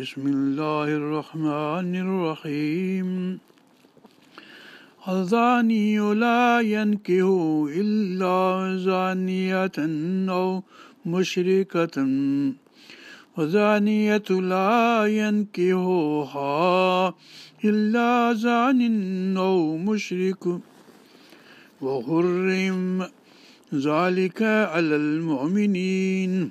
بسم الله الرحمن الرحيم الزاني لا ينكه إلا زانية أو مشركة وزانية لا ينكهها إلا زان أو مشرك وغرم ذلك على المؤمنين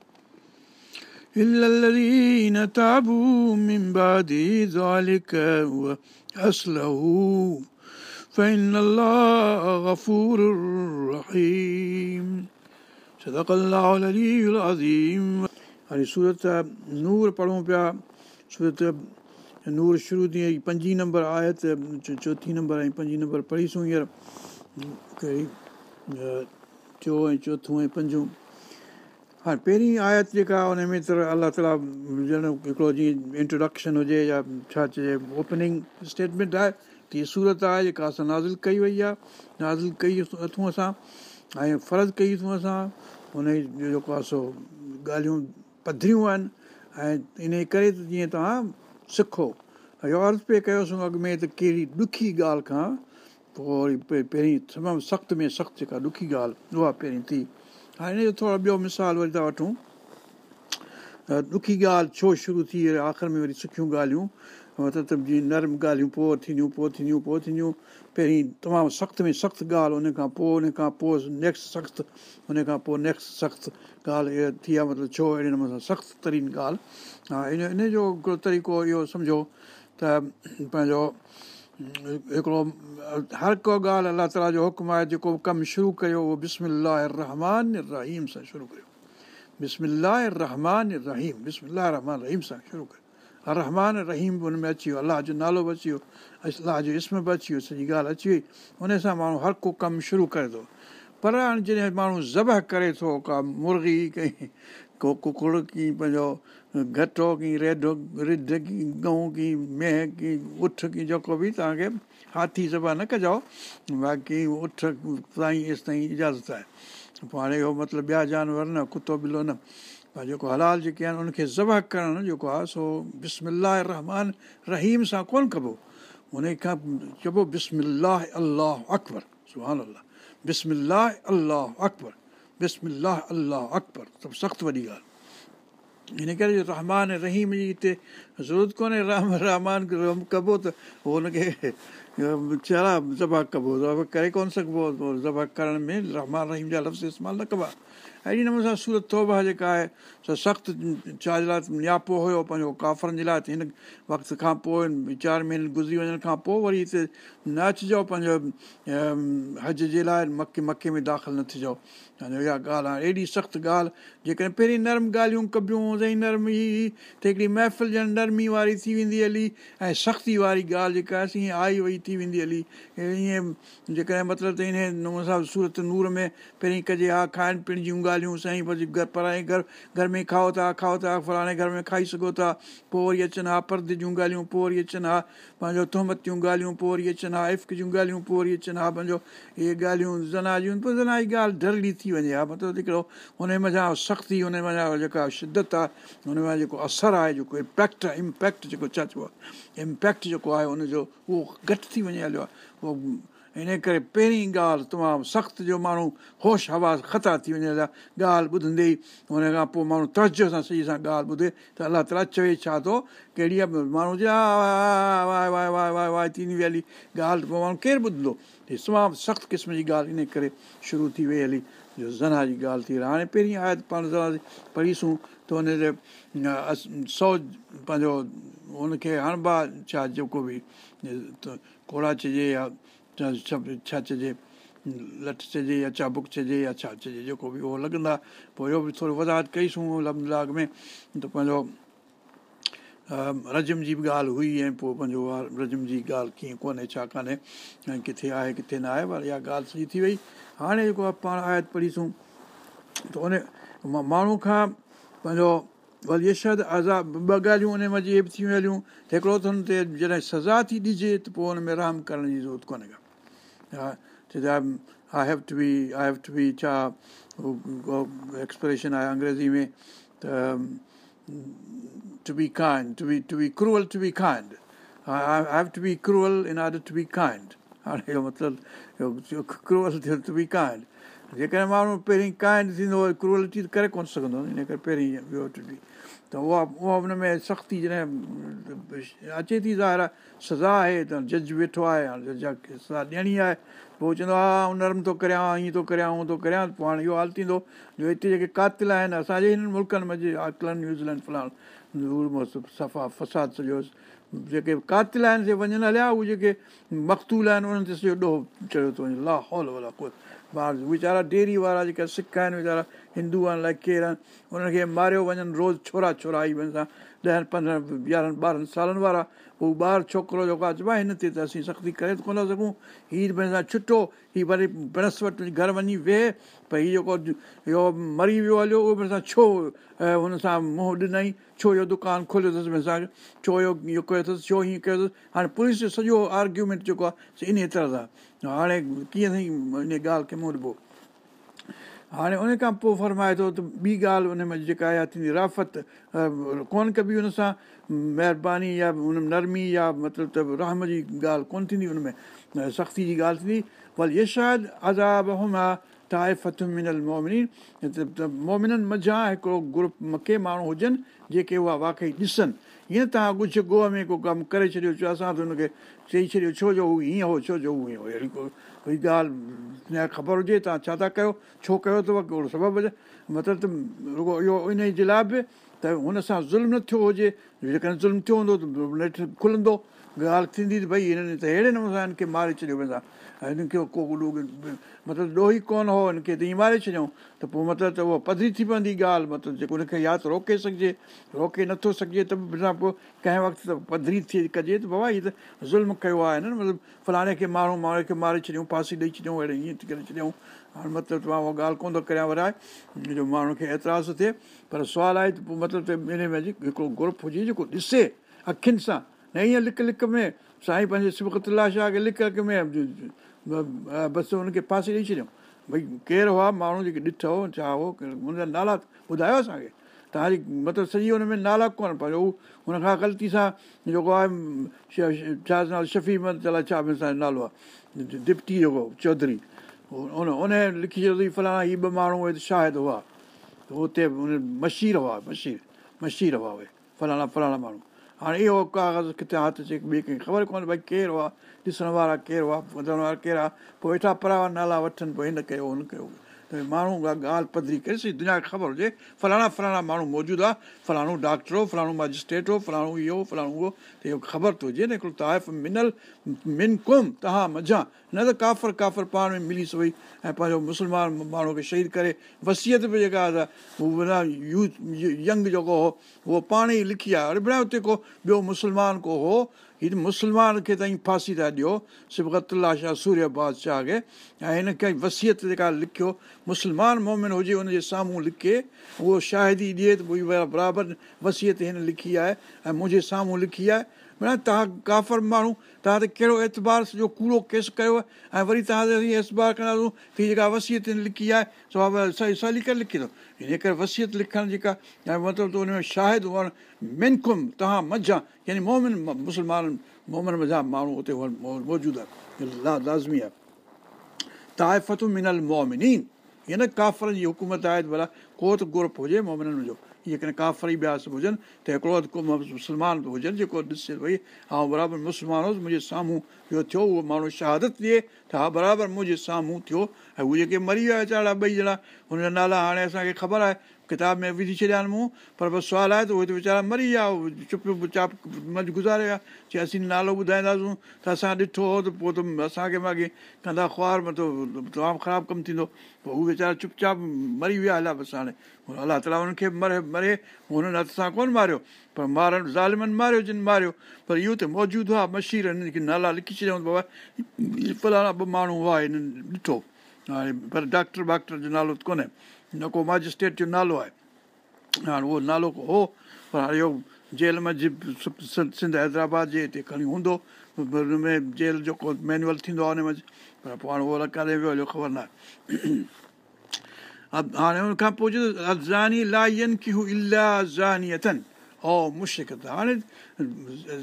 إلا الذين تعبوا من بعد ذلك وأصلحوا فإن الله غفور رحيم صدق الله العلي العظيم हाणे सूरत नूर पढ़ूं पिया सूरत नूर शुरू थी ऐं पंजी नंबर आयत चोथीं नंबर ऐं पंजी नंबर पढ़ीसूं हींअर कहिड़ी टियों ऐं चोथों ऐं पंजो हा पहिरीं आयत जेका उन में त अला ताला ॼण हिकिड़ो जीअं इंट्रोडक्शन हुजे या छा चइजे ओपनिंग स्टेटमेंट आहे त हीअ सूरत आहे जेका असां नाज़िल कई वई आहे नाज़िल कई अथऊं असां ऐं फ़र्ज़ु कई अथऊं असां जो जेको आहे सो ॻाल्हियूं पधरियूं आहिनि ऐं इन करे त जीअं तव्हां सिखो ऐं अर्ज़ु पिए कयोसीं अॻु में त कहिड़ी ॾुखी ॻाल्हि खां पोइ वरी पहिरीं तमामु सख़्त में सख़्तु जेका ॾुखी ॻाल्हि उहा पहिरीं थी हा इनजो थोरो ॿियो मिसाल वरी था वठूं ॾुखी ॻाल्हि छो शुरू थी आख़िर में वरी सुखियूं ॻाल्हियूं मतिलबु जीअं नरम ॻाल्हियूं पोइ थींदियूं पोइ थींदियूं पोइ थींदियूं पहिरीं तमामु सख़्तु में सख़्तु ॻाल्हि उन खां पोइ उन खां पोइ नेक्स्ट सख़्तु उन खां पोइ नेक्स्ट सख़्तु ॻाल्हि इहा थी आहे मतिलबु छो अहिड़े नमूने सां सख़्तु तरीन ॻाल्हि हा इन इन जो हिकिड़ो तरीक़ो इहो सम्झो त पंहिंजो हिकिड़ो हर को ॻाल्हि अलाह ताला जो हुकुम आहे जेको कमु शुरू कयो उहो बिस्म रहमान रहीम सां शुरू कयो रहमान रहीम बिस्म रहमान रहीम सां शुरू कयो रहमान रहीम बि हुन में अची वियो अलाह जो नालो बि अची वियो अलाह जो इस्म बि अची वियो सॼी ॻाल्हि अची वई हुन सां माण्हू हर को कमु शुरू करे थो पर हाणे जॾहिं माण्हू ज़ब करे थो का मुर्गी कंहिं को कुकुड़ कीअं पंहिंजो घटो की रेड रिद की गऊं की में की उठ की जेको बि तव्हांखे हाथी ज़बा न कजाओ बाक़ी उठ ताईं तेसि ताईं इजाज़त आहे पोइ हाणे इहो मतिलबु ॿिया जानवर न कुतो बिलो न पर जेको हलाल जेके आहिनि उनखे ज़बा करणु जेको आहे सो बिस्मल रहमान रहीम सां कोन्ह कबो हुन चइबो बि अलाह अकबर सुहानो अलाह बिस्म अलाह अकबर बिस्म अलाह अकबर सख़्तु वॾी ॻाल्हि हिन करे रहमान रहीम जी हिते ज़रूरत कोन्हे राम रहमान कबो त उहो हुनखे चारा ज़बा कबो ज़बा करे कोन सघिबो ज़बा करण में रहमान रहीम जा लफ़्ज़ इस्तेमालु न कबा आहे अहिड़े नमूने सां सूरत थो बि जेका आहे सख़्तु छाजे लाइ नियापो हुयो पंहिंजो काफ़रनि जे लाइ त हिन वक़्त खां पोइ चारि महीननि गुज़री वञण खां पोइ वरी हिते न अचिजो पंहिंजो हज जे लाइ मके मके में दाख़िलु न थिजा इहा ॻाल्हि आहे एॾी सख़्तु ॻाल्हि जेकॾहिं पहिरीं नरम ॻाल्हियूं कॿियूं नरम हीअ हुई त हिकिड़ी महफ़िल ॼणु नरमी वारी थी वेंदी हली ऐं सख़्ती वारी ॻाल्हि जेका ईअं आई वई थी वेंदी हली ईअं जेकॾहिं मतिलबु त हिन सां सूरत नूर में पहिरीं कजे हा खाइण पीअण जूं ॻाल्हियूं साईं पराणे घर घर में खाओ था खाओ था फलाणे घर में खाई सघो था पोइ वरी अचनि हा परद जूं ॻाल्हियूं पोइ वरी अचनि हा पंहिंजो ॻाल्हियूं पोइ वरी अचनि इफ़क़ जूं ॻाल्हियूं पोइ वरी अचनि हा पंहिंजो इहे ॻाल्हियूं ज़ना जूं पोइ ज़ना ई ॻाल्हि डल थी वञे हा मतिलबु हिकिड़ो हुन जा सख़्ती हुन जेका शिदत आहे हुन हुनजो जेको असरु आहे जेको इम्पैक्ट आहे इम्पैक्ट जेको छा चइबो आहे इम्पैक्ट जेको आहे हुनजो उहो घटि थी वञे हलियो आहे उहो हिन करे पहिरीं ॻाल्हि तमामु सख़्तु जो माण्हू होश हवा ख़ता थी वञे था ॻाल्हि ॿुधंदे ई हुन खां पोइ माण्हू तर्ज़ु सां सही सां ॻाल्हि ॿुधे त अलाह ताला चवे छा थो कहिड़ी बि माण्हू थींदी वई हली ॻाल्हि पोइ माण्हू केरु ॿुधंदो इहे तमामु सख़्तु क़िस्म जी ॻाल्हि इन करे शुरू थी वई हली जो ज़ना जी ॻाल्हि थी हाणे पहिरीं आहे त पाण ज़रा पढ़ीसूं त हुन ते सौ पंहिंजो हुनखे हणबा छा जेको बि घोड़ा चइजे या छा चइजे लठ चइजे या छा बुक चइजे या छा चइजे जेको बि उहो लॻंदा पोइ इहो बि थोरो वज़ाहत कईसूं लभाग में त पंहिंजो रजम जी बि ॻाल्हि हुई ऐं पोइ पंहिंजो रजम जी ॻाल्हि कीअं कोन्हे छा कान्हे ऐं किथे आहे किथे न आहे पर इहा ॻाल्हि सॼी थी वई हाणे जेको आहे पाण आयत पढ़ीसूं त उन माण्हू खां पंहिंजो वरी यशद आज़ादु ॿ ॻाल्हियूं उन इहे बि थी वियूं हलियूं त हिकिड़ो त हुन ते जॾहिं सज़ा थी ॾिजे त पोइ हुन में राम करण जी ज़रूरत कोन्हे का चएजा आई हैफ टू बी आई हे टी छा एक्सप्रेशन आहे अंग्रेजी में तूअल टू बी टी क्रूअल इन आदत हाणे इहो मतिलबु जेकॾहिं माण्हू पहिरीं काइन थींदो क्रूवल थी त करे कोन सघंदो इन करे पहिरीं त उहा उहा उनमें सख़्ती जॾहिं अचे थी ज़ाहिर सजा आहे त जज वेठो आहे जज खे सजा ॾियणी आहे पोइ चवंदो आहे हा उनमें थो करियां ईअं थो करियां हूअं थो करियां पोइ हाणे इहो हाल थींदो जो हिते जेके कातिल आहिनि असांजे हिननि मुल्कनि में आकलैंड न्यूज़ीलैंड फलाण सफ़ा फसाद सॼो जेके कातिल आहिनि वञणु हलिया उहे जेके मखतूला आहिनि उन्हनि ते सॼो ॾोहो चढ़ियो थो वञे ॿार वीचारा डेरी वारा जेके आहिनि वीचारा हिंदू आहिनि अलाए केरु आहिनि उन्हनि खे मारियो वञनि रोज़ु छोरा छोरा ई वञनि ॾहनि पंद्रहं यारहनि ॿारहनि सालनि वारा उहो ॿारु छोकिरो जेको आहे चइबो आहे हिन ते त असीं सख़्ती करे कोन था सघूं हीअ भई छुटो हीअ वरी प्रैस वटि घरु वञी वेह भई हीउ जेको इहो मरी वियो हलियो उहो सां छो हुन सां मुंहुं ॾिनई छो इहो दुकानु खोलियो अथसि सां छो इहो इहो कयो अथसि छो हीअं कयो अथसि हाणे पुलिस जो सॼो आर्ग्यूमेंट जेको आहे इन तरह सां हाणे कीअं अथई इन ॻाल्हि खे मुंहुं ॾिबो हाणे उन खां पोइ फ़रमाए थो त ॿी ॻाल्हि उन में जेका आहे थींदी राफ़त कोन कबी उन सां महिरबानी या उन नरमी या मतिलबु त रहम जी ॻाल्हि कोन थींदी उन में सख़्ती जी ॻाल्हि थींदी भले इहे शायदि अज़ाब यशायदाबा त आहे मिनल मोमिनी मोमिननि मज़ा हिकिड़ो ग्रुप मके माण्हू हुजनि जेके उहा वाक़ई ॾिसनि ईअं तव्हां कुझु गोह में को कमु करे छॾियो छो असां त हुनखे चई छॾियो छो जो हू हीअं हो छो जो हू हीअं हो अहिड़ी को उहो ॻाल्हि न ख़बर हुजे तव्हां छा था कयो छो कयो अथव कहिड़ो सबबु हुजे मतिलबु त रुॻो इहो इन ई जे लाइ बि त हुन सां ज़ुल्म न थियो हुजे जेकॾहिं ज़ुल्म थियो हूंदो त नेठि खुलंदो ॻाल्हि थींदी त भई हिननि त अहिड़े नमूने सां हिनखे मारे छॾियो वेंदा ऐं हिनखे को ॻुॾो मतिलबु ॾोही कोन हो हिनखे त ई मारे छॾियऊं त पोइ मतिलबु त उहा पधरी थी पवंदी ॻाल्हि मतिलबु जेको हुनखे या त रोके सघिजे रोके नथो सघिजे त बि पोइ कंहिं वक़्तु त पधरी थी कजे त बाबा हीअ त ज़ुल्म कयो आहे न मतिलबु फलाणे खे माण्हू माण्हू खे मारे छॾियऊं फासी ॾेई छॾियऊं अहिड़े ईअं थी करे छॾियऊं हाणे मतिलबु त मां उहा ॻाल्हि कोन थो करियां वराए हिन जो माण्हू खे एतिराज़ु थिए पर सुवालु आहे त पोइ मतिलबु त ॿिने में हिकिड़ो ग्रुप हुजे जेको ॾिसे अखियुनि सां न ईअं लिक लिक में साईं पंहिंजे सिबकुला शाह खे लिक अॻ में बसि हुनखे पासे ॾेई छॾियऊं भई केरु हुआ माण्हू जेके ॾिठो छा हो हुन जा नाला ॿुधायो असांखे तव्हांजी मतिलबु सॼी हुन में नाला कोन कोन्ह पंहिंजो हुनखां ग़लती सां जेको आहे छा नालो शफ़ी मदद छा में असांजो नालो आहे दिप्ती जेको चौधरी उन उन लिखी छॾियो फलाणा हीअ ॿ माण्हू उहे छा हुआ त हुआ हुते मशीर हुआ मशीर मशीर हुआ उहे फलाणा फलाणा माण्हू हाणे इहो कागज़ किथे हथ अचे ॿिए कंहिंखे ख़बर कोन्हे भई केरु आहे ॾिसण वारा केरु आहे ॿुधण वारा केरु आहे पोइ वेठा परावा नाला वठनि पोइ हिन कयो हुन कयो त माण्हू ॻाल्हि पधरी करे सॼी दुनिया खे ख़बर हुजे फलाणा फलाणा माण्हू मौजूदु आहे फलाणो डॉक्टर हो फलाणो मैजिस्ट्रेट हो फलाणो इहो हो फलाणो उहो त इहो ख़बर थो हुजे न हिकिड़ो ताइफ़ मिनल मिन कुम तव्हां मझां न त काफ़र काफ़र पाण में मिली सु वई ऐं पंहिंजो मुस्लमान माण्हू खे शहीद करे वसियत बि जेका हू यूथ यंग जेको हो उहो पाण ई लिखी आहे अरे भेण हुते को ॿियो मुस्लमान को हो ही मुस्लमान खे त फांसी था ॾियो शिफिकतुला शाह सूर्य बादशाह खे ऐं हिन खे वसियत जेका लिखियो मुस्लमान मोमिन हुजे हुनजे साम्हूं लिखे उहो शाहिदी ॾिए त भई बराबरि वसियत हिन लिखी आहे ऐं मुंहिंजे साम्हूं लिखी आहे माना तव्हां काफ़र माण्हू तव्हां ते कहिड़ो एतबार सॼो कूड़ो केस कयो आहे ऐं वरी तव्हां ते एतबार कंदासीं जेका वसियत लिखी आहे सो सही सह लि करे लिखी अथव इन करे वसियत लिखणु जेका ऐं मतिलबु त हुन में शाहिद हुअणु मिनखुम तव्हां मझां यानी मोमिन मुस्लमाननि मोमिन मा माण्हू उते वण मौजूदु आहे ला लाज़मी आहे त मिनल मोमिनीन या न काफ़रनि जी हुकूमत आहे भला को त गुरूपु हुजे मोमिननि जो इहे कॾहिं काफ़री ब्यास बि हुजनि त हिकिड़ो अधु को मुस्लमान बि हुजनि जेको ॾिसे भई ऐं बराबरि मुस्लमान हुउसि मुंहिंजे साम्हूं इहो थियो उहो माण्हू शहादत ॾिए त हा बराबरि मुंहिंजे साम्हूं थियो ऐं हू जेके मरी विया वीचारा ॿई ॼणा नाला हाणे असांखे ख़बर आहे किताब में विझी छॾिया आहिनि मूं पर बसि सुवालु आहे त उहे त वीचारा मरी विया चुप चाप मज गुज़ारे विया चए असीं नालो ॿुधाईंदासूं त असां ॾिठो हो त पोइ त असांखे माॻे कंदा ख़्वार मतिलबु तमामु ख़राबु कमु थींदो पोइ हू वीचारा चुप चाप मरी विया हलिया बसि हाणे अलाह ताला हुननि खे मरे मरे हुननि हथ सां कोन मारियो पर मारनि ज़ालिमनि मारियो जिन मारियो पर इहो त मौजूदु आहे मशीर हिननि खे नाला लिखी छॾियऊं बाबा फलाणा ॿ माण्हू हुआ हिननि ॾिठो हाणे पर डॉक्टर वाक्टर जो नालो त कोन्हे न को मजिस्ट्रेट जो नालो आहे हाणे उहो नालो को हो पर हाणे इहो जेल में सिंध हैदराबाद जे हिते खणी हूंदो हुन में जेल जेको मैन्यूअल थींदो आहे हुनमें पर पोइ हाणे उहो रखंदे वियो हलियो ख़बर न आहे हुन खां पोइ लाइन की हू इलाह ज़ानी अथनि ओ मुशिक़ हाणे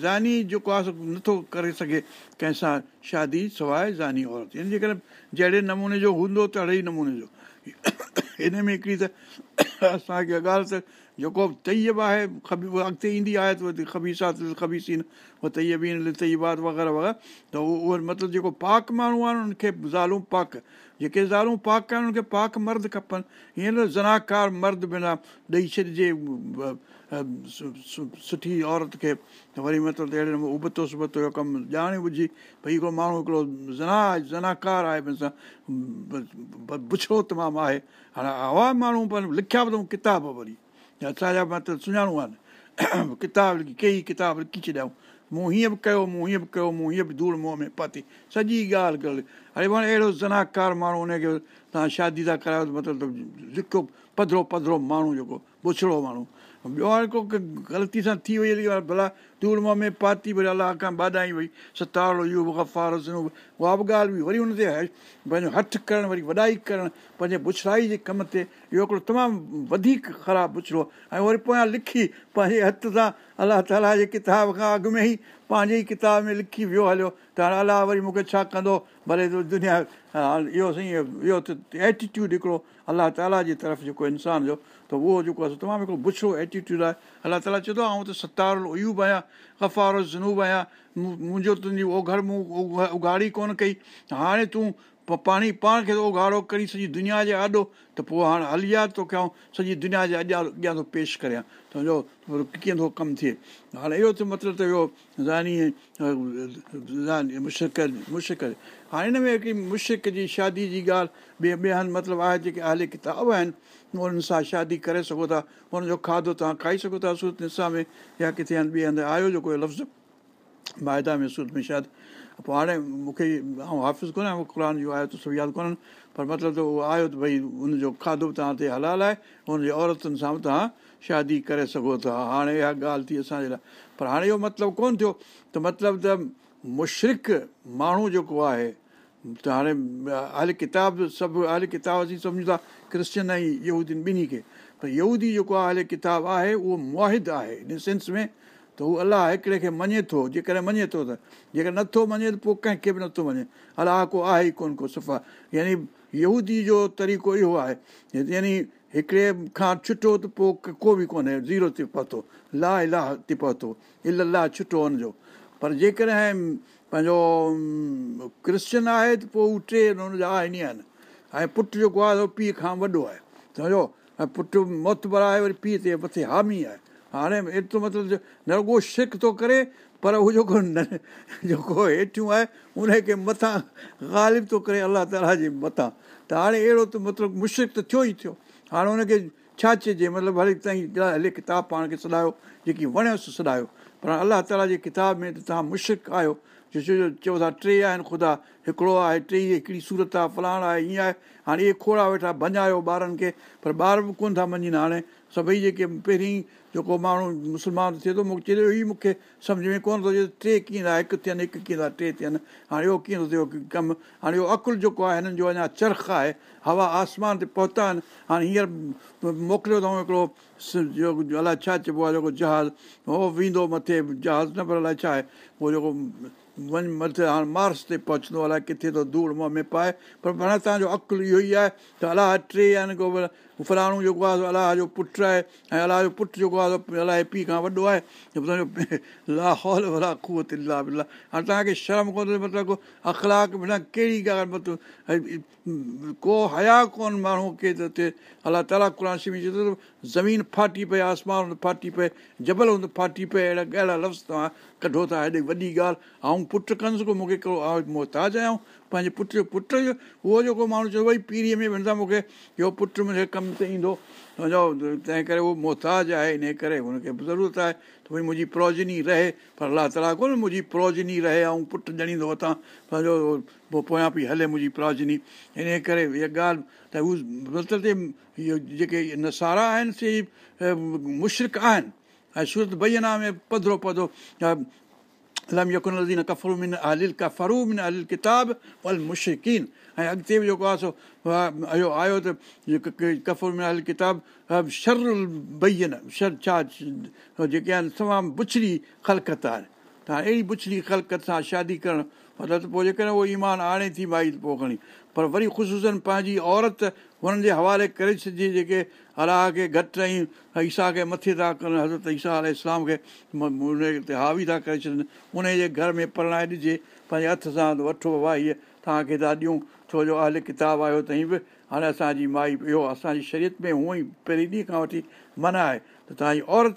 ज़ानी जेको आहे नथो करे सघे कंहिंसां शादी सवाइ ज़ानी औरत जहिड़े नमूने जो हूंदो तहिड़े ई नमूने जो हिन में हिकिड़ी त असांखे ॻाल्हि त जेको तयब आहे ख़बी उहा अॻिते ईंदी आहे त खबीसात खबीसीन उहा तयबीन तयबात वग़ैरह वग़ैरह त उहो उहो मतिलबु जेको पाक माण्हू आहे उनखे ज़ालूं पाक जेके ज़ारूं पाक आहिनि उनखे पाक मर्द खपनि हीअं न ज़नाकार मर्द बिना ॾेई छॾिजे सुठी औरत खे त वरी मतिलबु अहिड़े नमूने उबतो सुबतो कमु ॼाण विझी भई हिकिड़ो माण्हू हिकिड़ो ज़ना आहे ज़नाकार आहे पुछो तमामु आहे हाणे आवा माण्हू पर लिखिया बि अथऊं किताब वरी असांजा मतिलबु सुञाणू आहिनि किताब लिखी कई किताब लिखी छॾियाऊं मूं हीअं बि कयो मूं हीअं बि कयो मूं हीअं बि धूड़ मुंहं में पाती सॼी ॻाल्हि हाणे वणे अहिड़ो ज़नाकार माण्हू हुनखे तव्हां शादी था करायो मतिलबु लिखो पधिरो पधिरो माण्हू जेको बुछड़ो माण्हू ॿियो हाणे को ग़लती सां थी वई हली भला तूरम में पाती वरी अलाह खां ॿादाई वई सतारो इहो सतारोब उहा बि ॻाल्हि हुई वरी हुन ते पंहिंजो हथु करणु वरी वॾाई करणु पंहिंजे बुछराई जे कम ते इहो हिकिड़ो तमामु वधीक ख़राबु बुछड़ो ऐं वरी पोयां लिखी पंहिंजे हथ सां अलाह ताला जे किताब खां अॻु में ई पंहिंजे ई किताब में लिखी वियो हलियो त हाणे अलाह वरी मूंखे छा कंदो भले दुनिया हाल इहो साईं इहो त एटीट्यूड हिकिड़ो अलाह ताला जी तरफ़ जेको इंसान जो त उहो जेको आहे तमामु हिकिड़ो बुछड़ो एटीट्यूड आहे अलाह ताला चवंदो आहे त सतार अयूब आहियां गफ़ारो जिनूब आहियां मुंहिंजो तुंहिंजी उहो घर मूं उघाड़ी कोन कई हाणे तूं पोइ पाण पाण खे उहो ॻाढ़ो करी सॼी दुनिया जे आॾो त पोइ हाणे हली आहे थो कयूं सॼी दुनिया जे अॻियां अॻियां थो पेश करियां त कीअं थो कमु थिए हाणे इहो त मतिलबु त इहो ज़ मुशिक हाणे हिन में हिकिड़ी मुशिक जी शादी जी ॻाल्हि ॿिए ॿिए हंधि मतिलबु आहे जेके हले किताब आहिनि उन्हनि सां शादी करे सघो था उन्हनि जो खाधो तव्हां खाई सघो था सूरत निसा में या किथे हंधि ॿिए हंधि आयो जेको लफ़्ज़ु माइदा में सूरत में शादी पोइ हाणे मूंखे ऐं ऑफ़िस कोन आहियां क़ुर जो आयो त सो यादि कोन्हनि पर मतिलबु त उहो आयो त भई हुनजो खाधो बि तव्हां ते हलाल आहे हुनजे औरतुनि सां बि तव्हां शादी करे सघो था हाणे इहा ॻाल्हि थी असांजे लाइ पर हाणे इहो मतिलबु कोन्ह थियो त मतिलबु त मुशरिक़ माण्हू जेको आहे त हाणे अल किताब सभु अल किताब असीं सम्झूं था क्रिश्चन ऐं यहूदी ॿिन्ही खे पर यहूदी जेको आहे अल किताब आहे उहो मुआहिद आहे इन सेंस में त हू अलाह हिकिड़े खे मञे थो जेकॾहिं मञे थो त जेकॾहिं नथो मञे त पोइ कंहिंखे बि नथो मञे अलाह को आहे ई कोन को सफ़ा यानी यूदी जो तरीक़ो इहो आहे यानी हिकिड़े खां छुटो त पोइ को बि कोन्हे ज़ीरो ते पहुतो ला इलाह ते पहुतो इल इलाह छुटो हुनजो पर जेकॾहिं पंहिंजो क्रिश्चन आहे त पोइ हू टे हुनजा आहे ई आहिनि ऐं पुटु जेको आहे पीउ खां वॾो आहे सम्झो ऐं पुटु मोतबर आहे वरी पीउ ते मथे हामी आहे हाणे एतिरो मतिलबु न रुगो शिक थो करे पर उहो जेको न जेको हेठियूं आहे उनखे मथां ग़ालिब थो करे अलाह ताला जे मथां त हाणे अहिड़ो त मतिलबु मुशिक त थियो ई थियो हाणे हुनखे छा चइजे मतिलबु हले ताईं हले किताब पाण खे सॾायो जेकी वणियोसि सॾायो पर अलाह ताला जे किताब में त तव्हां मुशिक आहियो जो जो छो चओ था टे आहिनि ख़ुदा हिकिड़ो आहे टे हिकिड़ी सूरत आहे फलाण आहे ईअं आहे हाणे इहे खोड़ा वेठा भञायो ॿारनि खे पर ॿार बि कोन्ह था मञनि हाणे सभई जेके पहिरीं जेको माण्हू मुस्लमान थिए थो मूंखे चए थो ई मूंखे सम्झ में कोन थो अचे टे कीअं था हिकु थियनि हिकु कीअं था टे थियनि हाणे इहो कीअं थो थियो कमु हाणे इहो अकुलु जेको आहे हिननि जो अञा चरख आहे हवा आसमान ते पहुता आहिनि हाणे हींअर मोकिलियो अथऊं हिकिड़ो अलाए छा चइबो आहे जेको जहाज़ उहो वेंदो मथे जहाज़ न पर अलाए छा आहे उहो जेको वञ मथे हाणे मार्स ते पहुचंदो अलाए किथे थो धूड़ मुंहं में पाए पर माना तव्हांजो अकुलु इहो ई आहे त अलाए टे आहिनि को हू फलाणो जेको आहे अलाह जो पुटु आहे ऐं अलाह जो पुटु जेको आहे अलाए पीउ खां वॾो आहे लाहौल खूह हाणे तव्हांखे शर्म कोन थो मतिलबु अख़लाक बिना कहिड़ी ॻाल्हि मतिलबु को हया कोन माण्हू के त हुते अलाह ताला क़ुराशी में कुराशीमी ज़मीन फाटी पए आसमान हूंद फाटी पए जबल हूंदो फाटी पए अहिड़ा अहिड़ा लफ़्ज़ तव्हां कढो था हेॾे वॾी ॻाल्हि ऐं पुटु कंदुसि को मूंखे कहिड़ो मोहताज आहियां पंहिंजे पुट जो पुट जो उहो जेको माण्हू चयो भई पीरीअ में वेंदा मूंखे इहो पुटु मुंहिंजे कमु ईंदो सम्झो तंहिं करे उहो मुहताज आहे इन करे हुनखे ज़रूरत आहे त भई मुंहिंजी प्रोजनी रहे पर अलाह ताला कोन मुंहिंजी प्रोजनी रहे ऐं पुटु ॼणींदो हुतां सम्झो पोइ पोयां पई हले मुंहिंजी प्रोजनी इन करे इहा ॻाल्हि त हू इहो जेके नसारा आहिनि से मुशरक आहिनि ऐं सूरत भैया में पधरो पधो सुत भई अञा में पधिरो पधरो कफरूम किताब अल मुशिकीन ऐं अॻिते बि जेको आहे सो इहो आयो त कफुर मिनाल किताब शर भई न शर छा जेके आहिनि तमामु बुछड़ी ख़लकत आहे त हाणे अहिड़ी बुछड़ी ख़लकत सां शादी करणु मतिलबु त पोइ जेकॾहिं उहो ईमान आणे थी माई पोइ खणी पर वरी ख़ुशूसनि पंहिंजी औरत हुननि जे हवाले करे छॾिजे जेके अलाह खे घटि ऐं ईसा खे मथे था कनि हज़रत ईसा अलस्लाम खे हावी था करे छॾनि उनजे घर में परणाए ॾिजे पंहिंजे हथ सां वठो वाह हीअ तव्हांखे था ॾियूं छो जो हले किताबु आयो त बि हाणे असांजी माई इहो असांजी शरीर में हूअं ई पहिरीं ॾींहं खां वठी मना आहे त तव्हांजी औरत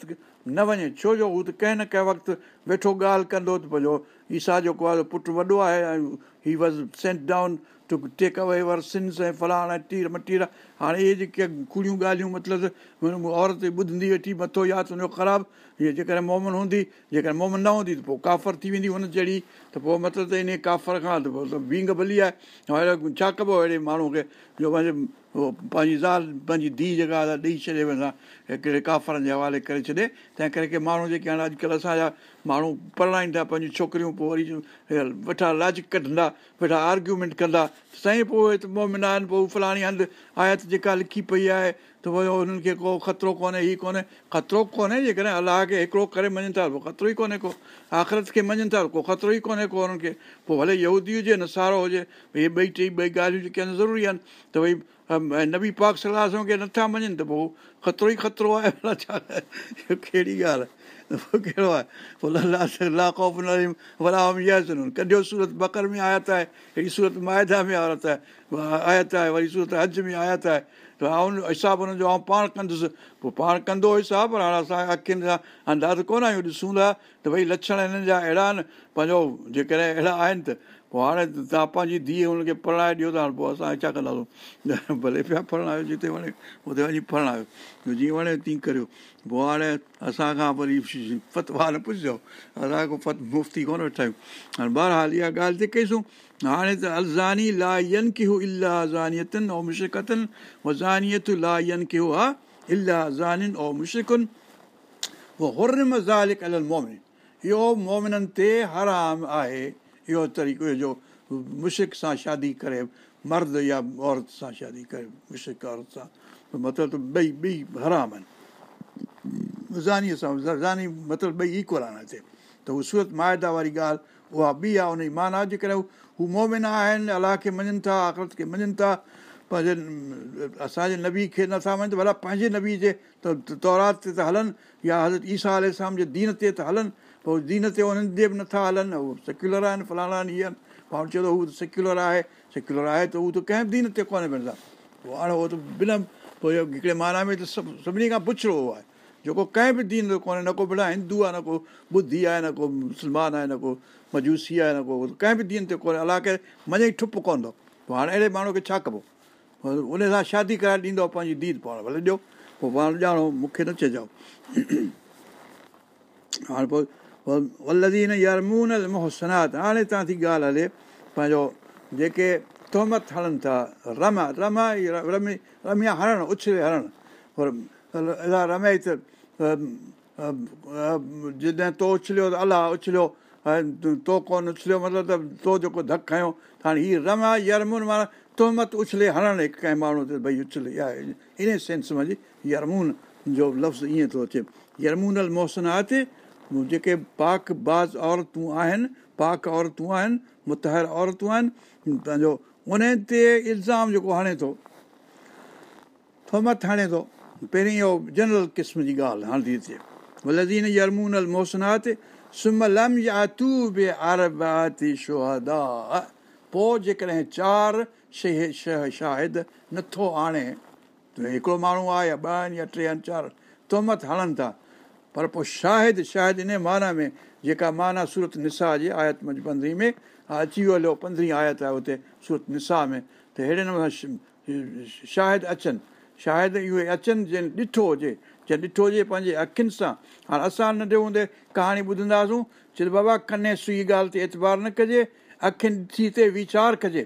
न वञे छो जो हू त कंहिं न कंहिं वक़्तु वेठो ॻाल्हि कंदो त पंहिंजो ईसा जेको आहे पुटु वॾो आहे ऐं ही वॉज़ सेंट डाउन त टेकअ वर सिन्स ऐं टीर मटीर हाणे इहे जेके कूड़ियूं ॻाल्हियूं मतिलबु औरत ॿुधंदी वेठी मथो यादि हुनजो ख़राबु इहे जेकॾहिं मोमन हूंदी जेकॾहिं मोमन न हूंदी त पोइ काफ़र थी वेंदी हुन जहिड़ी त पोइ मतिलबु त इन काफ़र खां त पोइ बींग भली आहे ऐं छा कबो अहिड़े माण्हू खे जो पंहिंजे उहो पंहिंजी ज़ाल पंहिंजी धीउ जेका आहे ॾेई छॾे वेंदा हिकिड़े काफ़रनि जे हवाले करे छॾे तंहिं करे की माण्हू जेके हाणे अॼुकल्ह असांजा माण्हू पढ़ाईनि था पंहिंजी छोकिरियूं पोइ वरी वेठा लाजिक कढंदा वेठा आर्ग्यूमेंट कंदा साईं पोइ मोमिना आहिनि पोइ फलाणी हंधि आयत जेका लिखी पई आहे त पोइ हुननि खे को ख़तरो कोन्हे ही कोन्हे ख़तरो कोन्हे जेकॾहिं अलाह खे हिकिड़ो करे मञनि था त ख़तरो ई कोन्हे को आख़िरत खे मञनि था को ख़तरो ई कोन्हे को उन्हनि खे पोइ भले यूदी हुजे न सारो हुजे भे ॿई चई ॿई ॻाल्हियूं जेके आहिनि ज़रूरी आहिनि त भई नबी पाक सलाह खे नथा मञनि त पोइ ख़तरो ई ख़तरो आहे अला छा कहिड़ी ॻाल्हि आहे कहिड़ो आहे पोइ अलाही कॾहिं सूरत बकर में आयात आहे हेड़ी सूरत मायदा में आत आहे आयात आहे वरी सूरत अॼु में आयात आहे त उन हिसाबु हुनजो आउं पाण कंदुसि पोइ पाण कंदो हिसाबु पर हाणे असां अखियुनि सां अंदाज़ कोन आहियूं ॾिसूं था त भई लक्षण हिननि जा अहिड़ा आहिनि पंहिंजो जेकॾहिं अहिड़ा आहिनि त पोइ हाणे तव्हां पंहिंजी धीउ हुनखे पढ़ाए ॾियो त हाणे पोइ असां छा कंदासीं भले पिया परणा जिते वणे हुते वञी परणा जीअं वणे तीअं करियो पोइ हाणे असांखां वरी फतवा न पुछिजो असां मुफ़्ती कोन वेठा आहियूं हाणे बहरहाल इहा ॻाल्हि थी कईसूं हाणे त अज़ानी मु सां शादी करे मर्द या औरत सां शादी करे मुशिक औरत सां मतिलबु ॿई ॿई हराम आहिनि मतिलबु ॿई इक्वल हाणे त हू सूरत माइदा वारी ॻाल्हि उहा ॿी आहे माना जेकॾहिं हू मोह आहिनि अलाह खे मञनि था आकृत खे मञनि था पंहिंजे असांजे नबी खे नथा मञनि भला पंहिंजे नबी जे त तौरात ते त हलनि या हज़त ईसा आलेसां जे दीन ते त हलनि पोइ दीन ते हुननि ते बि नथा हलनि हू सिक्युलर आहिनि फलाणा आहिनि इहे आहिनि माण्हू चए थो हू त आहे सिक्युलर आहे त हू त कंहिं बि दीन ते कोन मिलंदा पोइ हाणे उहो त बिना पोइ हिकिड़े माना में त सभु सभिनी खां पुछड़ो आहे जेको कंहिं बि दीन ते कोन्हे न को बिना हिंदू आहे न को ॿुधी आहे न को मुस्लमान आहे न को मजूसी आहे न को कंहिं बि दीन ते कोन्हे अलाह के मञे ई ठुप कोन पोइ हाणे अहिड़े माण्हू खे छा कबो उन सां शादी कराए ॾींदो पंहिंजी दीद पाण भले ॾियो पोइ पाण ॼाणो मूंखे न चइजो हाणे पोइ वलदी यार मून मोहसनात हाणे तव्हां थी ॻाल्हि हले पंहिंजो जेके तोहमत हणनि था रमा रमा रमी रमिया हरणु उछले हरणु अला रमाए जॾहिं तो उछलियो त अलाह उछलियो ऐं तो कोन उछलियो मतिलबु त तो जेको धकु खयो त हाणे हीअ रमाए यरमून माना तो मत उछले हणनि हिकु कंहिं माण्हू ते भई उछले या इन सेंस में यरमून जो लफ़्ज़ ईअं थो अचे यरमूनल मौसनात जेके पाक बाज़ औरतूं आहिनि पाक औरतूं आहिनि मुतहर औरतूं आहिनि पंहिंजो उन ते इल्ज़ाम जेको हणे थो मतु हणे थो पहिरीं इहो जनरल क़िस्म जी ॻाल्हि हणंदी थिए पोइ जेकॾहिं नथो आणे त हिकिड़ो माण्हू आहे या ॿ आहिनि या टे तोमत हणनि था पर पोइ शाहिद शाहिद इन मान में जेका मान सूरत निसाह जी आयत पंद्रहीं में अची वियो हलो पंद्रहीं आयत आहे हुते सूरत निसाह में त अहिड़े नमूने शाहिद अचनि शायदि इहे अचनि जंहिं ॾिठो हुजे त ॾिठो हुजे पंहिंजे अखियुनि सां हाणे असां नंढे हूंदे कहाणी ॿुधंदासूं चए बाबा कने सुई ॻाल्हि ते एतबार न कजे अखियुनि ॾिठी ते वीचार कजे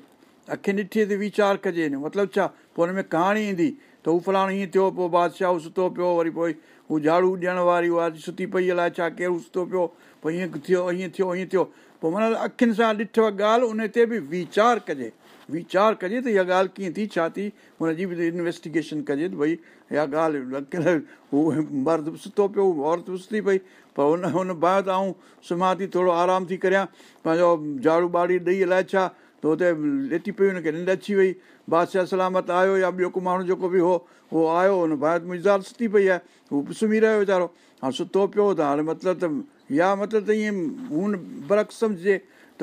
अखियुनि ॾिठी ते वीचार कजे मतिलबु छा पोइ हुन में कहाणी ईंदी त हू फलाणो ईअं थियो पोइ बादशाह सुतो पियो वरी पोइ हू झाड़ू ॾियण वारी हुआ सुती पई अलाए छा केरु सुतो पियो पोइ ईअं थियो ईअं थियो ईअं थियो पोइ माना अखियुनि सां ॾिठो ॻाल्हि उन ते बि वीचार कजे वीचारु कजे त इहा ॻाल्हि कीअं थी छा थी हुनजी बि इंवेस्टिगेशन कजे त भई इहा ॻाल्हि उहो मर्द बि सुतो पियो औरत बि सुती पई पर उन हुन भारत आऊं सुम्हां थी थोरो आरामु थी करियां पंहिंजो झाड़ू ॿाड़ी ॾेई अलाए छा त हुते लेटी पई हुनखे निंड अची वई बादशह सलामत आयो या ॿियो को माण्हू जेको बि हुओ उहो आयो उन भारत मिज़ाल सुती पई आहे हू बि सुम्ही रहियो वीचारो ऐं सुतो पियो त हाणे मतिलबु त या मतिलबु त ईअं हुन बरक़ सम्झिजे त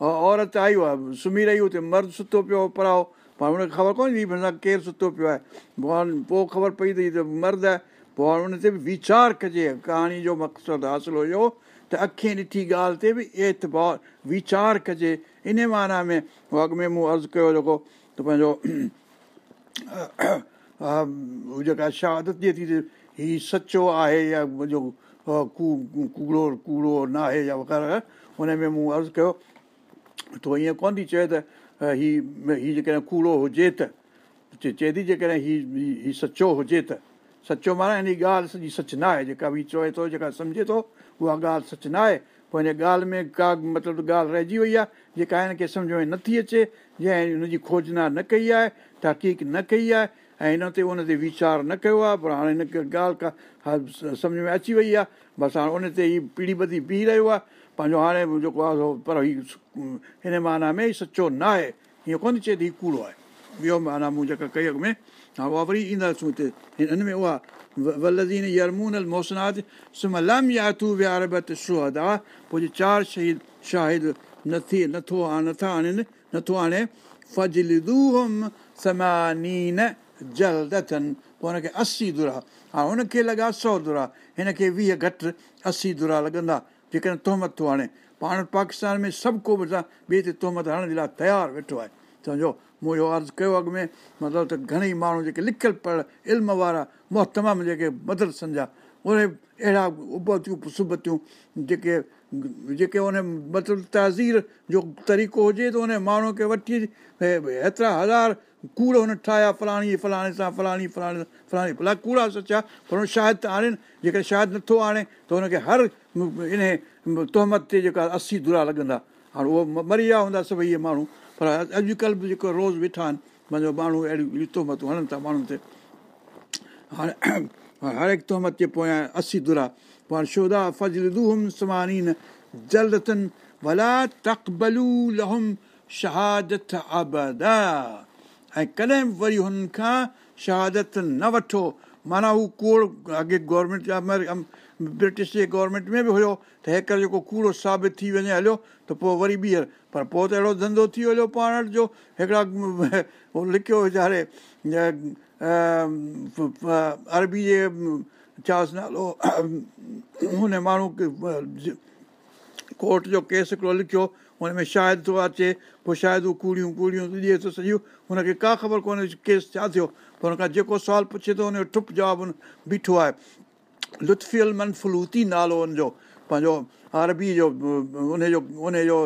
औरत आई उहा सुम्ही रही हुते मर्दु सुतो पियो पराओ पर हुनखे ख़बर कोन्हे केरु सुतो पियो आहे भॻवान पोइ ख़बर पई त हीअ त मर्दु आहे पोइ हाणे हुन ते बि वीचारु कजे कहाणी जो मक़सदु हासिलु हुयो त अखियुनि ॾिठी ॻाल्हि ते बि एतिबाव वीचारु कजे इन माना में उहो अॻु में मूं अर्ज़ु कयो जेको त पंहिंजो जेका शहादत शादती हीउ सचो आहे या मुंहिंजो कू कूड़ो कूड़ो न आहे या वग़ैरह हुन में मूं अर्ज़ु कयो तूं हू ईअं कोन थी चए त हीअ हीअ जेकॾहिं कूड़ो हुजे त चए चए थी जेकॾहिं हीअ हीअ सचो हुजे त सचो माना हिन जी ॻाल्हि सॼी सच न आहे जेका बि चए थो जेका सम्झे थो उहा ॻाल्हि सच न आहे पोइ हिन ॻाल्हि में का मतिलबु ॻाल्हि रहिजी वई आहे जेका हिनखे सम्झ में नथी अचे जंहिं हिन जी खोजना न कई आहे तहक़ीक़ न कई आहे ऐं हिन ते हुन ते वीचार न कयो आहे पर हाणे हिन ॻाल्हि का सम्झ में अची वई आहे बसि हाणे उन ते ई पीढ़ी बधी बीह रहियो आहे पंहिंजो हाणे जेको आहे पर हीउ हिन माना में सचो न आहे हीअं कोन चए हीउ कूड़ो आहे ॿियो माना मूं जेका कय में हा उहा वरी ईंदासीं हिते उहा चारि शहीद शाहिदनि नथो आणे दुरा हा हुनखे लॻा सौ दुरा हिनखे वीह घटि असी दुरा लॻंदा जेकॾहिं तोहमत थो हाणे पाण पाकिस्तान में सभु को बि असां ॿिए ते तोहमत हणण जे लाइ तयारु वेठो आहे सम्झो मूं इहो अर्ज़ु कयो अॻु में मतिलबु त घणेई माण्हू जेके लिखियलु पढ़ियल इल्म वारा उहा तमामु जेके मदद सम्झा उहे अहिड़ा उबतियूं सुबतियूं जेके जेके उन मतिलबु तहज़ीर जो तरीक़ो हुजे त उन माण्हूअ खे वठी हेतिरा हज़ार कूड़ हुन ठाहिया फलाणी फलाणे सां फलाणी फलाणे सां फलाणी फलाणा कूड़ा सचा पर हुन शायदि त आणेनि जेकॾहिं शायदि नथो आणे त हुनखे हर इन तोहमत ते जेका असी धुरा लॻंदा हाणे उहो मरी विया हूंदा सभई इहे माण्हू पर अॼुकल्ह बि जेको रोज़ु वेठा आहिनि मुंहिंजो माण्हू अहिड़ियूं तोहमतूं हणनि था माण्हुनि ते हाणे हर हिकु तोहमत जे पोयां असी धुरा पोइ हाणे शोधा फज़ल समानीन जल्द अथनि भला तकबलू लहम शहादत अबदा ऐं कॾहिं बि वरी हुननि खां शहादत न वठो माना हू कूड़ अॻे गवर्मेंट ब्रिटिश जे गवरमेंट में बि हुयो त हेकर जेको कूड़ो साबित थी वञे हलियो त पोइ वरी ॿीहर पर पोइ त अहिड़ो धंधो थी वियो पाण वटि जो हिकिड़ा लिखियो वीचारे अरबी जे अरबीअ नालो हुन माण्हू कोर्ट जो केस हिकिड़ो लिखियो हुन में शायदि थो अचे पोइ शायदि हू कूड़ियूं पूड़ियूं ॾिए थो सॼो हुनखे का ख़बर कोन्हे केस छा थियो पर हुन खां जेको सुवालु पुछे थो हुनजो ठुप जवाबु हुन बीठो आहे लुत्फी अल मन नालो हुनजो पंहिंजो अरबी जो उनजो उनजो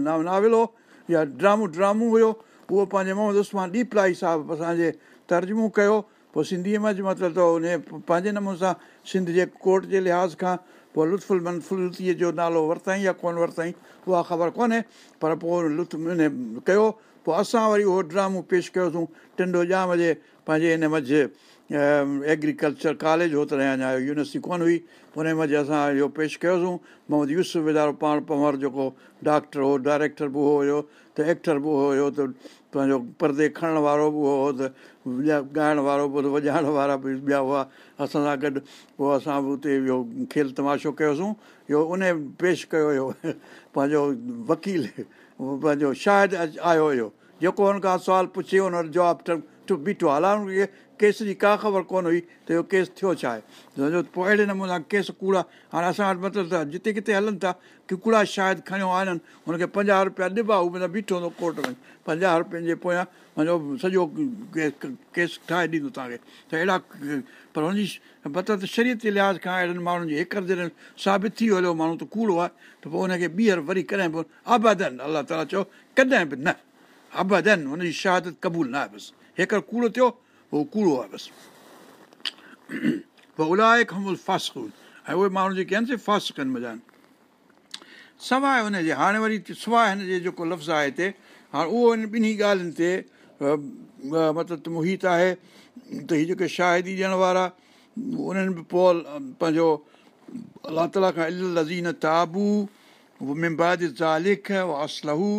नावेल हो या ड्रामो ड्रामो हुयो उहो पंहिंजे मोहम्मद उस्मान ॾी लाई साहिबु असांजे तर्जुमो कयो पोइ सिंधीअ में मतिलबु त उन पंहिंजे नमूने सां सिंध जे कोर्ट जे लिहाज़ खां पोइ लुत्फुल मनसुलतीअ जो नालो वरितईं या कोन वरितईं उहा ख़बर कोन्हे पर पोइ लुत्फ़ु कयो पोइ असां वरी उहो ड्रामो पेश कयोसीं टिंडो जाम जे पंहिंजे हिन मंझि एग्रीकल्चर कॉलेज हो त रहिया अञा यूनिवर्सिटी कोन हुई हुन उनमें असां इहो पेश कयोसीं मोहम्मद यूसुफ विधारो पाण पंवर जेको डॉक्टर हो डायरेक्टर बि हुयो त एक्टर बि हुयो त पंहिंजो परदे खणण वारो बि उहो हुओ त ॻाइण वारो बि वॼाइण वारा बि ॿिया हुआ असां सां गॾु उहो असां बि उते इहो खेल तमाशो कयोसीं इहो उन पेश कयो हुयो पंहिंजो वकील पंहिंजो शायदि आयो हुयो जेको हुन खां सुवालु पुछे हुन जवाबु बीठो आहे केस जी का ख़बर कोन हुई त इहो केस थियो छा आहे पोइ अहिड़े नमूने केस कूड़ा हाणे असां वटि मतिलबु त जिते किथे हलनि था कूड़ा शायदि खणियो आननि हुनखे पंजाह रुपिया ॾिबा उहो मतिलबु बीठो हूंदो कोर्ट में पंजाह रुपियनि जे पोयां मुंहिंजो सॼो केस ठाहे ॾींदो तव्हांखे त अहिड़ा पर हुनजी मतिलबु शरीत लिहाज़ खां अहिड़नि माण्हुनि जी हेकर जॾहिं साबित थी वियो हलो माण्हू त कूड़ो आहे त पोइ हुनखे ॿीहर वरी कॾहिं बि अबदन अलाह ताला चओ कॾहिं बि न अबदन हुनजी शहादत क़बूल न आहे बसि हेकर कूड़ो थियो उहो कूड़ो आहे बसि पोइ उलाए खमूल फासू ऐं उहे माण्हू जेके आहिनि से फास मज़ा आहिनि सवाइ हुनजे हाणे वरी सवाइ हिन जे जेको लफ़्ज़ु आहे हिते हाणे उहो हिन ॿिन्ही ॻाल्हियुनि ते मतिलबु मोहित आहे त हीअ जेके शाहिदी ॾियण वारा उन्हनि बि पोइ पंहिंजो अलाह ताला खां इल लज़ीन ताबू मिमबाद ज़ालिख ऐं असलू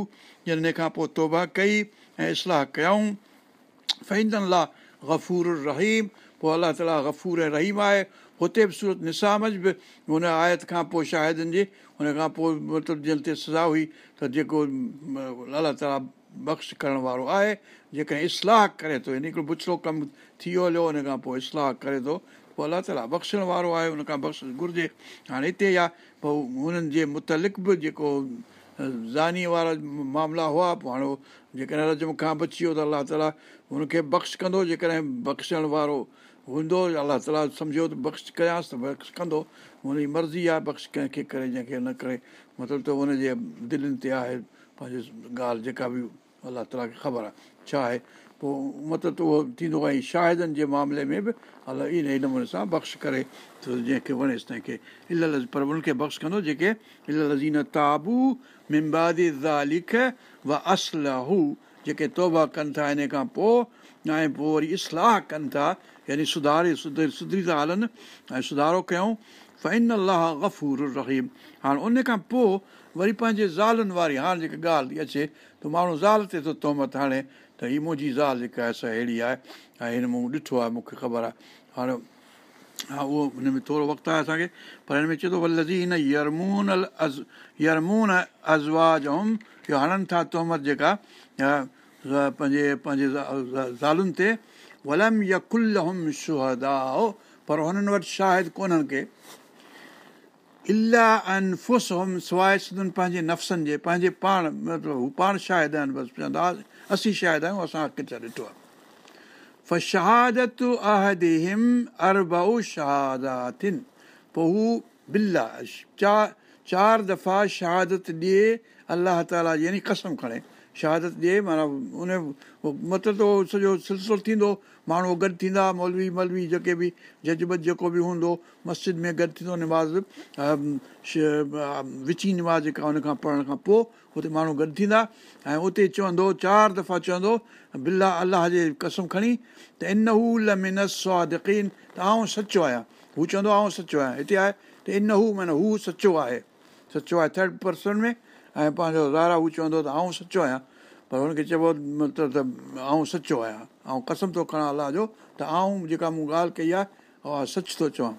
जिन खां पोइ तौबा कई ऐं इस्लाह कयऊं फ़हिजन लाइ ग़फ़ूर रहीम पोइ अलाह ताला ग़फ़ूर ऐं रहीम आहे हुते बि सूरत निसाम ज बि हुन आयत खां पोइ शाहिदनि जे हुन खां पोइ मतिलबु दिलि ते सज़ा हुई त जेको अलाह ताला बख़्श करण वारो आहे जेकॾहिं इस्लाह करे थो हिन हिकिड़ो बुछड़ो कमु थी वियो हलियो हुन खां पोइ इस्लाह करे थो पोइ अलाह ताला बख़्शण वारो आहे हुन खां बख़्श घुरिजे हाणे हिते आहे पोइ हुननि जे मुतलिक़ बि जेको ज़ानिअ वारा मामिला हुआ पोइ हाणे जेकॾहिं रज खां बची वियो त अलाह ताला हुनखे बख़्श कंदो जेकॾहिं बख़्शण वारो हूंदो अलाह ताला सम्झो त बख़्श कयांसि त बख़्श कंदो हुनजी मर्ज़ी आहे बख़्श कंहिंखे करे जंहिंखे न करे मतिलबु त हुनजे दिलनि ते आहे पंहिंजे ॻाल्हि जेका बि अलाह ताला खे ख़बर आहे छा आहे पोइ मतिलबु त उहो थींदो आहे शाहिदनि जे मामले में बि अलाह इन ई नमूने सां बख़्श करे त जंहिंखे वणेसि तंहिंखे इल पर हुनखे बख़्श कंदो जेके इल लज़ीन ज़ालिख व असल हू जेके तौबा कनि था इन खां पोइ ऐं पोइ वरी इस्लाह कनि था यानी सुधारे सुधर सुधरी था हलनि ऐं सुधारो कयूं फ़इन अलाह ग़फ़ूर रहीम हाणे उन खां पोइ वरी पंहिंजे ज़ालुनि वारी हाणे जेका ॻाल्हि थी अचे त माण्हू ज़ाल ते थो तोमत हाणे त हीअ मुंहिंजी ज़ाल जेका आहे सा अहिड़ी आहे ऐं हिन मूं ॾिठो आहे मूंखे ख़बर आहे हाणे हा उहो हुन में थोरो वक़्तु आहे असांखे पर हिन में चए थो यरमून अल अज़ यरमून अज़वाज यरमून इहो हणनि था तोहमत जेका पंहिंजे पंहिंजे ज़ालुनि ते वलम पर हुननि वटि शायदि कोन्हनि के इलाह सवाइ इलाहन पंहिंजे नफ़्सनि जे पंहिंजे पाण मतिलबु हू पाण शाहिद आहिनि बसि चवंदा असीं शाहिद आहियूं असां आख़िर ॾिठो आहे शहादतम अरबाउ शहादाातिन बिला चा चारि दफ़ा शहादत ॾिए अलाह اللہ تعالی यानी कसम खणे शहादत ॾिए माना उन मतिलबु त उहो सॼो सिलसिलो थींदो माण्हू गॾु थींदा मौलवी मौलवी जेके बि जज बज जेको बि हूंदो मस्जिद में गॾु थींदो निमाज़ विची निमाज़ जेका उनखां पढ़ण खां पोइ हुते माण्हू गॾु थींदा ऐं उते चवंदो चारि दफ़ा चवंदो बिला अलाह जे कसम खणी त इन हू लमिन न त आउं सचो आहियां हू चवंदो आउं सचो आहियां हिते आहे त इन हू माना हू सचो आहे सचो आहे थर्ड पर्सन में ऐं पंहिंजो ज़ारा हू चवंदो त आउं सचो आहियां पर हुनखे चइबो मतिलबु त आउं सचो आहियां ऐं कसम थो खणा अलाह जो त आउं जेका मूं ॻाल्हि कई आहे उहा सच थो चवां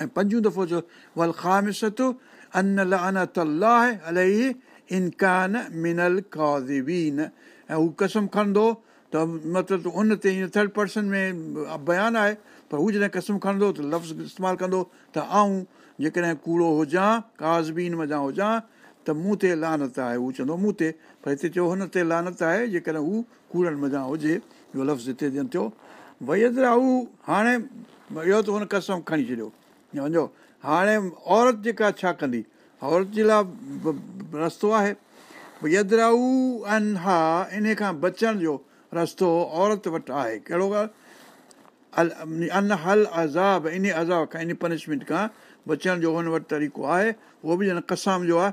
ऐं पंजो दफ़ो चओ वल अन इनकान मिनल ऐं हू कसम खणंदो त मतिलबु उन ते ईअं थर्ड पर्सन में बयानु आहे पर हू जॾहिं कसम खणंदो त लफ़्ज़ इस्तेमालु कंदो त आऊं जेकॾहिं कूड़ो हुजां काज़बीन मज़ा हुजां त मूं ते लानत आहे हू चवंदो मूं ते पर हिते चओ हुन ते लानत आहे जेकॾहिं हू कूड़नि मज़ा हुजे इहो लफ़्ज़ हिते ॾियनि थियो वयदरा हू हाणे इहो त हुन कसम खणी छॾियो वञो हाणे औरत जेका छा कंदी औरत जे लाइ रस्तो आहे हू अन हा इन खां बचण जो रस्तो औरत वटि आहे कहिड़ो ॻाल्हि अन हल अज़ाब इन अज़ाब खां इन पनिशमेंट खां बचण जो हुन वटि तरीक़ो आहे उहो बि ॼण कसाम जो आहे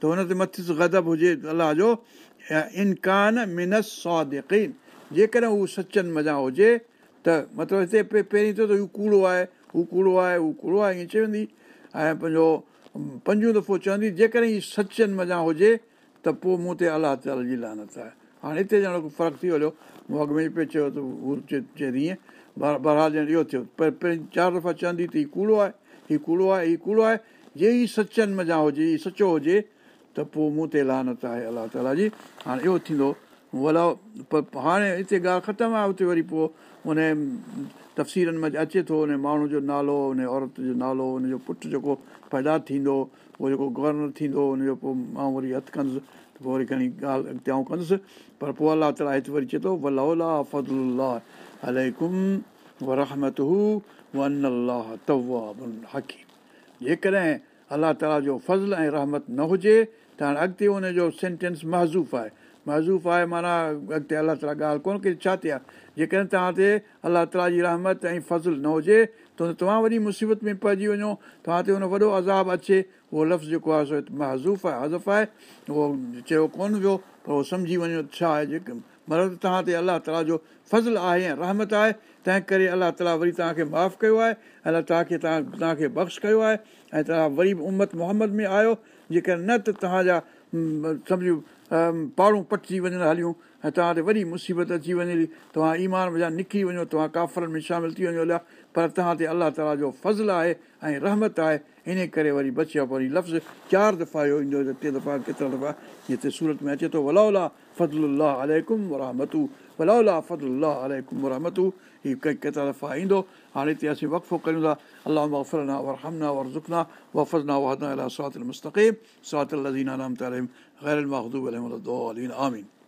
त हुन ते मथिस गदब हुजे अलाह जो इनकान मिनस स्वादि जेकॾहिं हू सचनि मज़ा हुजे त मतिलबु हिते पे पहिरीं त हू कूड़ो आहे हू कूड़ो आहे हू कूड़ो आहे ईअं चवंदी ऐं पंहिंजो पंजो दफ़ो चवंदी जेकॾहिं सचनि मज़ा हुजे त पोइ मूं ते अलाह ताल जी लानत आहे हाणे हिते ॼणो फ़र्क़ु थी वियो मूं अॻु में पियो चयो त हू चए चए महाराज ॼण इहो थियो पर पहिरीं चारि दफ़ा चवंदी त हीउ कूड़ो आहे हीउ कूड़ो आहे हीउ कूड़ो आहे जे ही सचनि मज़ा हुजे हीउ सचो हुजे त पोइ मूं ते लहानत आहे अलाह ताला जी हाणे इहो थींदो वला पर हाणे हिते ॻाल्हि ख़तमु आहे उते वरी पोइ उन तफ़सीलनि में अचे थो उन माण्हू जो नालो उन औरत जो नालो उनजो पुटु जेको पैदा थींदो उहो जेको गवर्नर थींदो उनजो पोइ मां वरी हथु कंदुसि पोइ वरी खणी ॻाल्हि अॻितेऊं कंदुसि पर पोइ अलाह ताला हिते वरी चए थो जेकॾहिं अलाह ताला जो फज़ल ऐं रहमत न हुजे त हाणे अॻिते हुनजो सेंटेंस महज़ूफ़ आहे महज़ूफ़ आहे माना अॻिते अलाह ताला ॻाल्हि कोन की छा थिए आहे जेकॾहिं तव्हां ते अलाह ताला जी रहमत ऐं फज़िल न हुजे त तव्हां वरी मुसीबत में पइजी वञो तव्हां ते हुन वॾो अज़ाब अचे उहो लफ़्ज़ जेको आहे सो महज़ूफ़ आहे हज़फ़ आहे उहो चयो कोन वियो पर उहो सम्झी वञो छा आहे जेके मतिलबु तव्हां ते अलाह ताला जो फज़ुलु आहे ऐं रहमत आहे तंहिं करे अलाह ताला वरी तव्हांखे माफ़ु कयो आहे अलाह ताला खे तव्हां तव्हांखे बख़्श कयो आहे ऐं तव्हां वरी उमत मोहम्मद में आयो जेकर न त तव्हांजा सम्झो पारूं पटिजी वञणु हलियूं ऐं तव्हां ते वॾी मुसीबत अची वञे थी तव्हां ईमान वॼ निकिरी वञो तव्हां काफ़रनि में शामिलु थी वञो हलिया पर तव्हां ते अलाह ताला जो फज़लु आहे ऐं रहमत आहे इन करे वरी बचिया वरी लफ़्ज़ चारि दफ़ा इहो ईंदो केतिरा दफ़ा हिते सूरत में अचे थोरामतु हीउ केतिरा दफ़ा ईंदो हाणे हिते असीं वक़फ़ो कयूं था अलाह वाना वरना वफ़तना वलाती सवातीन आमीन